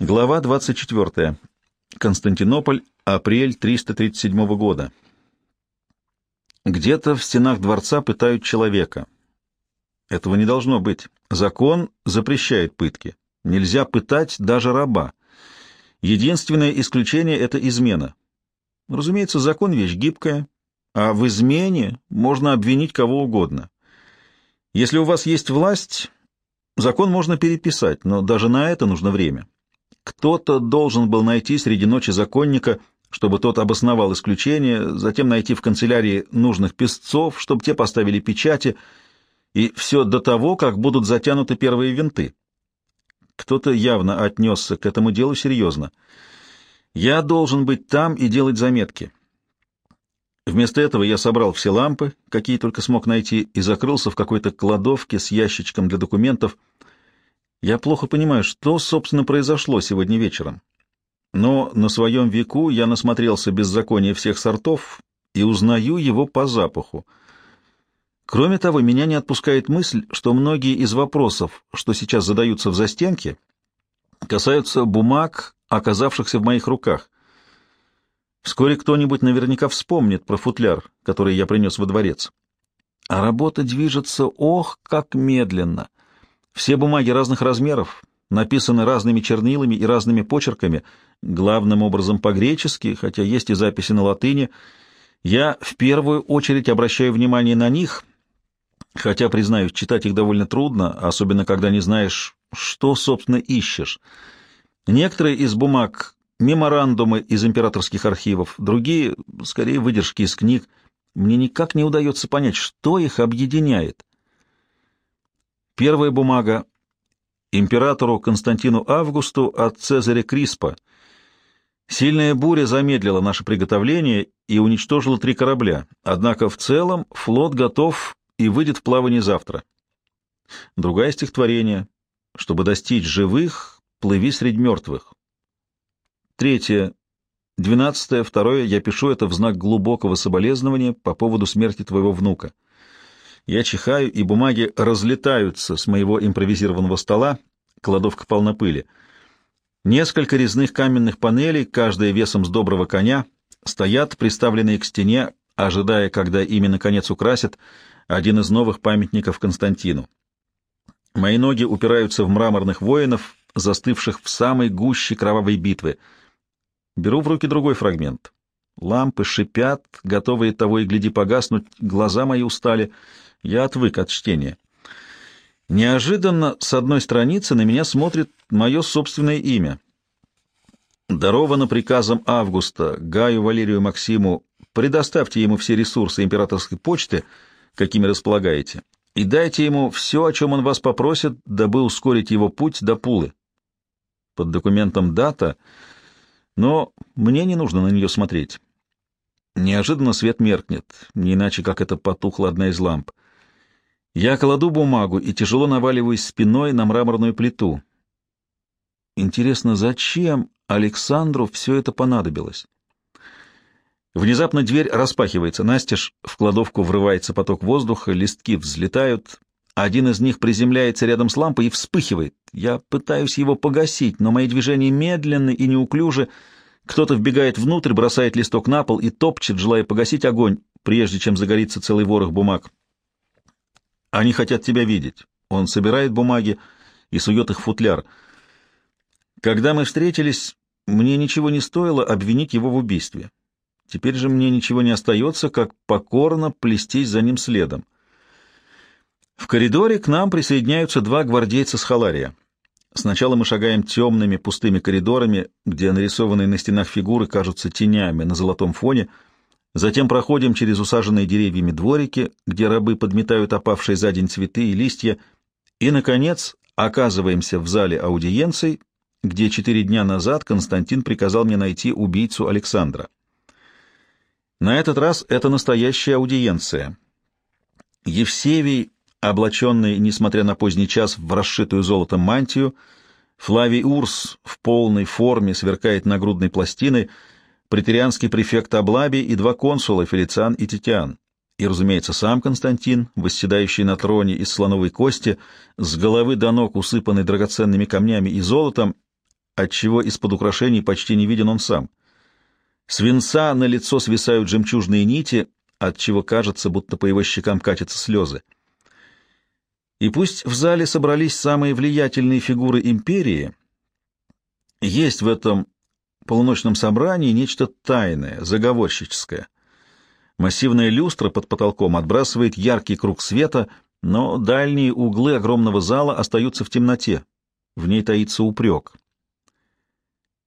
Глава 24. Константинополь, апрель 337 года. Где-то в стенах дворца пытают человека. Этого не должно быть. Закон запрещает пытки. Нельзя пытать даже раба. Единственное исключение — это измена. Разумеется, закон — вещь гибкая, а в измене можно обвинить кого угодно. Если у вас есть власть, закон можно переписать, но даже на это нужно время. Кто-то должен был найти среди ночи законника, чтобы тот обосновал исключение, затем найти в канцелярии нужных писцов, чтобы те поставили печати, и все до того, как будут затянуты первые винты. Кто-то явно отнесся к этому делу серьезно. Я должен быть там и делать заметки. Вместо этого я собрал все лампы, какие только смог найти, и закрылся в какой-то кладовке с ящичком для документов — я плохо понимаю, что, собственно, произошло сегодня вечером. Но на своем веку я насмотрелся беззакония всех сортов и узнаю его по запаху. Кроме того, меня не отпускает мысль, что многие из вопросов, что сейчас задаются в застенке, касаются бумаг, оказавшихся в моих руках. Вскоре кто-нибудь наверняка вспомнит про футляр, который я принес во дворец. А работа движется, ох, как медленно. Все бумаги разных размеров, написаны разными чернилами и разными почерками, главным образом по-гречески, хотя есть и записи на латыни. Я в первую очередь обращаю внимание на них, хотя, признаюсь, читать их довольно трудно, особенно когда не знаешь, что, собственно, ищешь. Некоторые из бумаг — меморандумы из императорских архивов, другие — скорее выдержки из книг. Мне никак не удается понять, что их объединяет. Первая бумага императору Константину Августу от Цезаря Криспа. Сильная буря замедлила наше приготовление и уничтожила три корабля, однако в целом флот готов и выйдет в плавание завтра. Другое стихотворение. Чтобы достичь живых, плыви среди мертвых. Третье. Двенадцатое, второе. Я пишу это в знак глубокого соболезнования по поводу смерти твоего внука. Я чихаю, и бумаги разлетаются с моего импровизированного стола, кладовка полна пыли. Несколько резных каменных панелей, каждая весом с доброго коня, стоят, приставленные к стене, ожидая, когда ими, наконец, украсят один из новых памятников Константину. Мои ноги упираются в мраморных воинов, застывших в самой гуще кровавой битвы. Беру в руки другой фрагмент. Лампы шипят, готовые того и гляди погаснуть, глаза мои устали — я отвык от чтения. Неожиданно с одной страницы на меня смотрит мое собственное имя. Даровано приказом Августа Гаю Валерию Максиму предоставьте ему все ресурсы императорской почты, какими располагаете, и дайте ему все, о чем он вас попросит, дабы ускорить его путь до Пулы. Под документом дата, но мне не нужно на нее смотреть. Неожиданно свет меркнет, не иначе, как это потухла одна из ламп. Я кладу бумагу и тяжело наваливаюсь спиной на мраморную плиту. Интересно, зачем Александру все это понадобилось? Внезапно дверь распахивается, настежь, в кладовку врывается поток воздуха, листки взлетают, один из них приземляется рядом с лампой и вспыхивает. Я пытаюсь его погасить, но мои движения медленны и неуклюжи. Кто-то вбегает внутрь, бросает листок на пол и топчет, желая погасить огонь, прежде чем загорится целый ворох бумаг. Они хотят тебя видеть. Он собирает бумаги и сует их в футляр. Когда мы встретились, мне ничего не стоило обвинить его в убийстве. Теперь же мне ничего не остается, как покорно плестись за ним следом. В коридоре к нам присоединяются два гвардейца с халария. Сначала мы шагаем темными пустыми коридорами, где нарисованные на стенах фигуры кажутся тенями на золотом фоне — Затем проходим через усаженные деревьями дворики, где рабы подметают опавшие за день цветы и листья, и, наконец, оказываемся в зале аудиенций, где четыре дня назад Константин приказал мне найти убийцу Александра. На этот раз это настоящая аудиенция. Евсевий, облаченный, несмотря на поздний час, в расшитую золотом мантию, Флавий Урс в полной форме сверкает нагрудной пластиной — претерианский префект Аблаби и два консула, Фелициан и Титиан. И, разумеется, сам Константин, восседающий на троне из слоновой кости, с головы до ног усыпанный драгоценными камнями и золотом, отчего из-под украшений почти не виден он сам. Свинца на лицо свисают жемчужные нити, отчего кажется, будто по его щекам катятся слезы. И пусть в зале собрались самые влиятельные фигуры империи, есть в этом полуночном собрании нечто тайное, заговорщическое. Массивная люстра под потолком отбрасывает яркий круг света, но дальние углы огромного зала остаются в темноте. В ней таится упрек.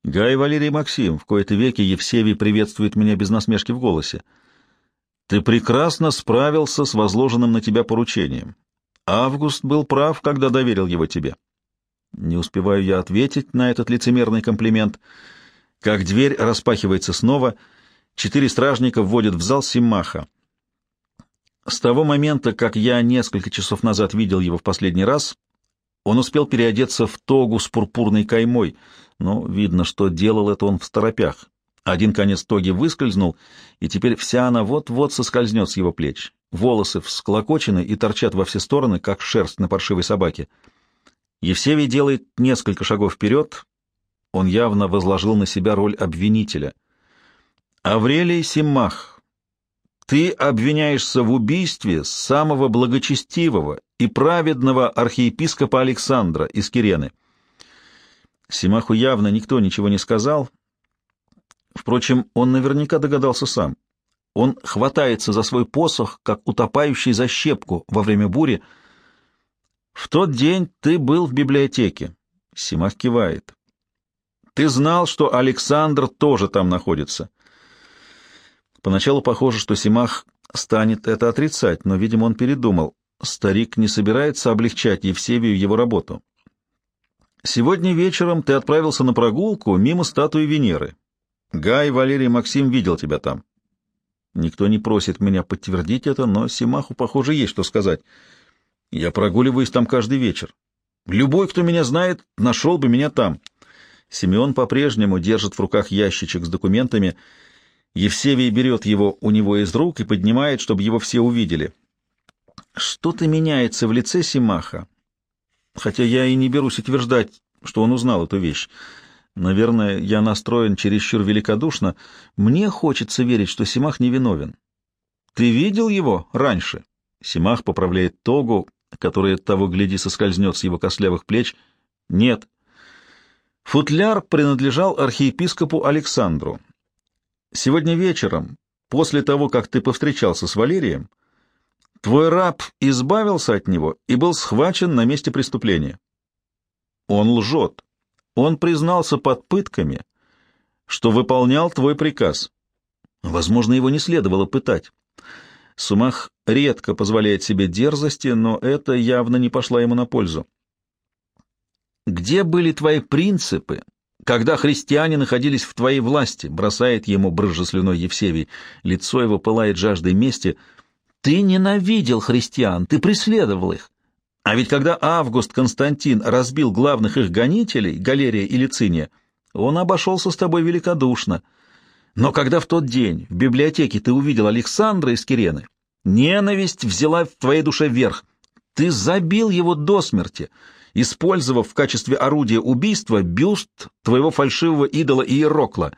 Гай Валерий Максим, в кои-то веки Евсевий приветствует меня без насмешки в голосе. Ты прекрасно справился с возложенным на тебя поручением. Август был прав, когда доверил его тебе. Не успеваю я ответить на этот лицемерный комплимент, как дверь распахивается снова, четыре стражника вводят в зал Симаха. С того момента, как я несколько часов назад видел его в последний раз, он успел переодеться в тогу с пурпурной каймой, но видно, что делал это он в торопях. Один конец тоги выскользнул, и теперь вся она вот-вот соскользнет с его плеч. Волосы всклокочены и торчат во все стороны, как шерсть на паршивой собаке. Евсевий делает несколько шагов вперед. Он явно возложил на себя роль обвинителя. «Аврелий Симмах, ты обвиняешься в убийстве самого благочестивого и праведного архиепископа Александра из Кирены». Симаху явно никто ничего не сказал. Впрочем, он наверняка догадался сам. Он хватается за свой посох, как утопающий за щепку во время бури. «В тот день ты был в библиотеке», — Симах кивает. «Ты знал, что Александр тоже там находится». Поначалу похоже, что Симах станет это отрицать, но, видимо, он передумал. Старик не собирается облегчать Евсевию его работу. «Сегодня вечером ты отправился на прогулку мимо статуи Венеры. Гай Валерий Максим видел тебя там. Никто не просит меня подтвердить это, но Симаху, похоже, есть что сказать. Я прогуливаюсь там каждый вечер. Любой, кто меня знает, нашел бы меня там. Симеон по-прежнему держит в руках ящичек с документами. Евсевий берет его у него из рук и поднимает, чтобы его все увидели. Что-то меняется в лице Симаха, хотя я и не берусь утверждать, что он узнал эту вещь. Наверное, я настроен чересчур великодушно. Мне хочется верить, что Симах невиновен. Ты видел его раньше? Симах поправляет тогу, которая того гляди соскользнет с его костлявых плеч. Нет. Футляр принадлежал архиепископу Александру. Сегодня вечером, после того, как ты повстречался с Валерием, твой раб избавился от него и был схвачен на месте преступления. Он лжет. Он признался под пытками, что выполнял твой приказ. Возможно, его не следовало пытать. Сумах редко позволяет себе дерзости, но это явно не пошло ему на пользу. «Где были твои принципы, когда христиане находились в твоей власти?» — бросает ему брызжеслюной Евсевий. Лицо его пылает жаждой мести. «Ты ненавидел христиан, ты преследовал их. А ведь когда Август Константин разбил главных их гонителей, Галерия и Лициния, он обошелся с тобой великодушно. Но когда в тот день в библиотеке ты увидел Александра из Кирены, ненависть взяла в твоей душе верх. Ты забил его до смерти, использовав в качестве орудия убийства бюст твоего фальшивого идола Иерокла.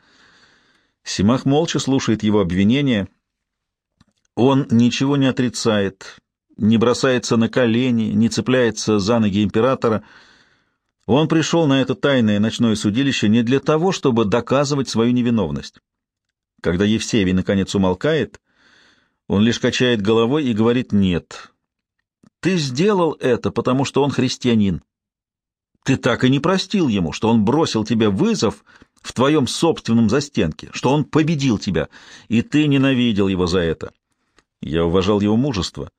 Симах молча слушает его обвинения. Он ничего не отрицает, не бросается на колени, не цепляется за ноги императора. Он пришел на это тайное ночное судилище не для того, чтобы доказывать свою невиновность. Когда Евсевий наконец умолкает, он лишь качает головой и говорит «нет». Ты сделал это, потому что он христианин. Ты так и не простил ему, что он бросил тебе вызов в твоем собственном застенке, что он победил тебя, и ты ненавидел его за это. Я уважал его мужество.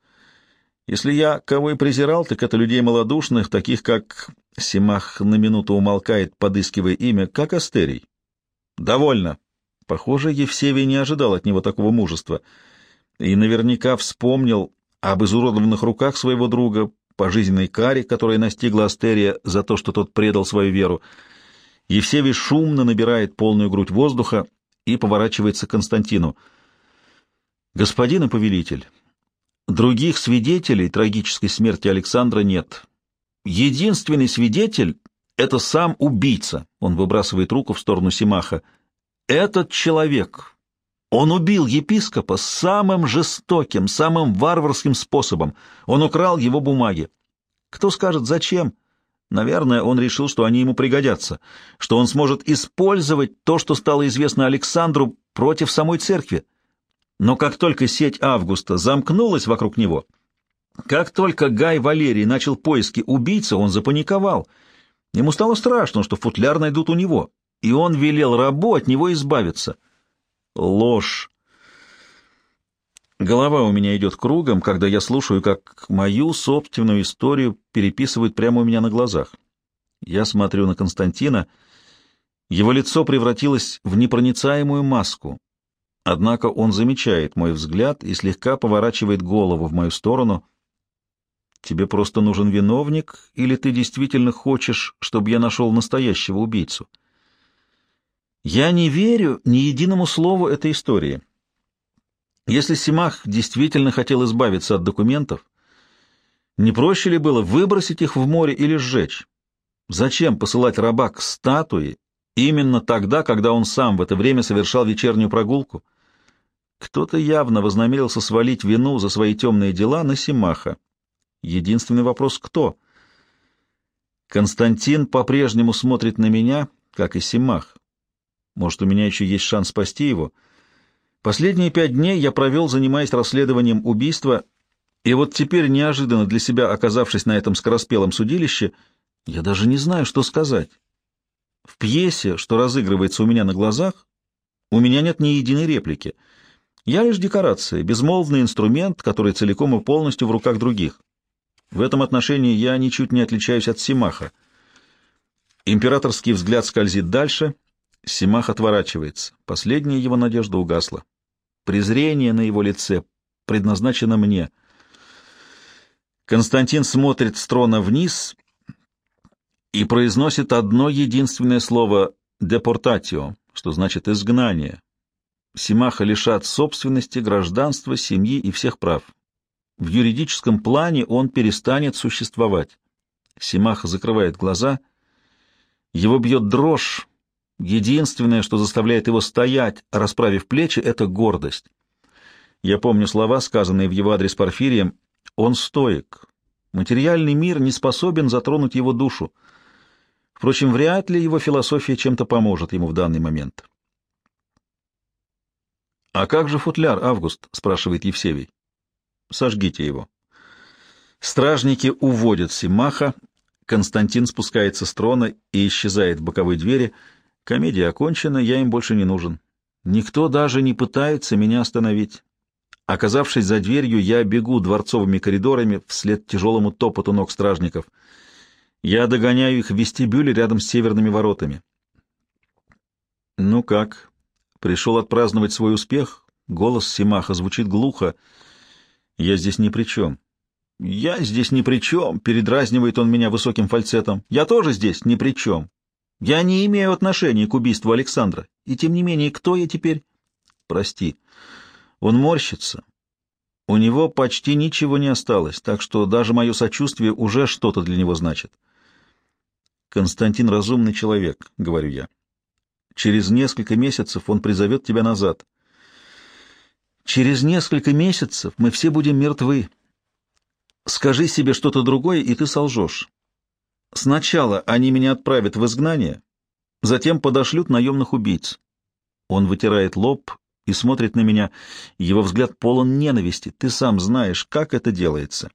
Если я кого и презирал, так это людей малодушных, таких как... Симах на минуту умолкает, подыскивая имя, как Астерий. Довольно. Похоже, Евсевий не ожидал от него такого мужества и наверняка вспомнил об изуродованных руках своего друга, пожизненной каре, которая настигла Астерия за то, что тот предал свою веру. Евсевий шумно набирает полную грудь воздуха и поворачивается к Константину. «Господин и повелитель, Других свидетелей трагической смерти Александра нет. Единственный свидетель Это сам убийца. Он выбрасывает руку в сторону Симаха. Этот человек. Он убил епископа самым жестоким, самым варварским способом. Он украл его бумаги. Кто скажет, зачем? Наверное, он решил, что они ему пригодятся, что он сможет использовать то, что стало известно Александру против самой церкви. Но как только сеть Августа замкнулась вокруг него, как только Гай Валерий начал поиски убийцы, он запаниковал. Ему стало страшно, что футляр найдут у него, и он велел рабу от него избавиться. Ложь. Голова у меня идет кругом, когда я слушаю, как мою собственную историю переписывают прямо у меня на глазах. Я смотрю на Константина. Его лицо превратилось в непроницаемую маску. Однако он замечает мой взгляд и слегка поворачивает голову в мою сторону. «Тебе просто нужен виновник, или ты действительно хочешь, чтобы я нашел настоящего убийцу?» Я не верю ни единому слову этой истории. Если Симах действительно хотел избавиться от документов, не проще ли было выбросить их в море или сжечь? Зачем посылать раба к статуе именно тогда, когда он сам в это время совершал вечернюю прогулку? Кто-то явно вознамерился свалить вину за свои темные дела на Симаха. Единственный вопрос — кто? Константин по-прежнему смотрит на меня, как и Симах. Может, у меня еще есть шанс спасти его — Последние пять дней я провел, занимаясь расследованием убийства, и вот теперь, неожиданно для себя оказавшись на этом скороспелом судилище, я даже не знаю, что сказать. В пьесе, что разыгрывается у меня на глазах, у меня нет ни единой реплики. Я лишь декорация, безмолвный инструмент, который целиком и полностью в руках других. В этом отношении я ничуть не отличаюсь от Симаха. Императорский взгляд скользит дальше, Симах отворачивается. Последняя его надежда угасла. Презрение на его лице предназначено мне. Константин смотрит с трона вниз и произносит одно единственное слово «депортатио», что значит «изгнание». Симаха лишат собственности, гражданства, семьи и всех прав. В юридическом плане он перестанет существовать. Симаха закрывает глаза, его бьет дрожь, Единственное, что заставляет его стоять, расправив плечи, — это гордость. Я помню слова, сказанные в его адрес Порфирием. Он стоек. Материальный мир не способен затронуть его душу. Впрочем, вряд ли его философия чем-то поможет ему в данный момент. «А как же футляр, Август?» — спрашивает Евсевий. «Сожгите его». Стражники уводят Симаха, Константин спускается с трона и исчезает в боковой двери — Комедия окончена, я им больше не нужен. Никто даже не пытается меня остановить. Оказавшись за дверью, я бегу дворцовыми коридорами вслед тяжелому топоту ног стражников. Я догоняю их в вестибюле рядом с северными воротами. «Ну как? Пришел отпраздновать свой успех?» Голос Симаха звучит глухо. «Я здесь ни при чем». «Я здесь ни при чем», — передразнивает он меня высоким фальцетом. «Я тоже здесь ни при чем. Я не имею отношения к убийству Александра. И тем не менее, кто я теперь? Прости. Он морщится. У него почти ничего не осталось, так что даже мое сочувствие уже что-то для него значит. Константин разумный человек, — говорю я. Через несколько месяцев он призовет тебя назад. Через несколько месяцев мы все будем мертвы. Скажи себе что-то другое, и ты солжешь. Сначала они меня отправят в изгнание, затем подошлют наемных убийц. Он вытирает лоб и смотрит на меня. Его взгляд полон ненависти. Ты сам знаешь, как это делается.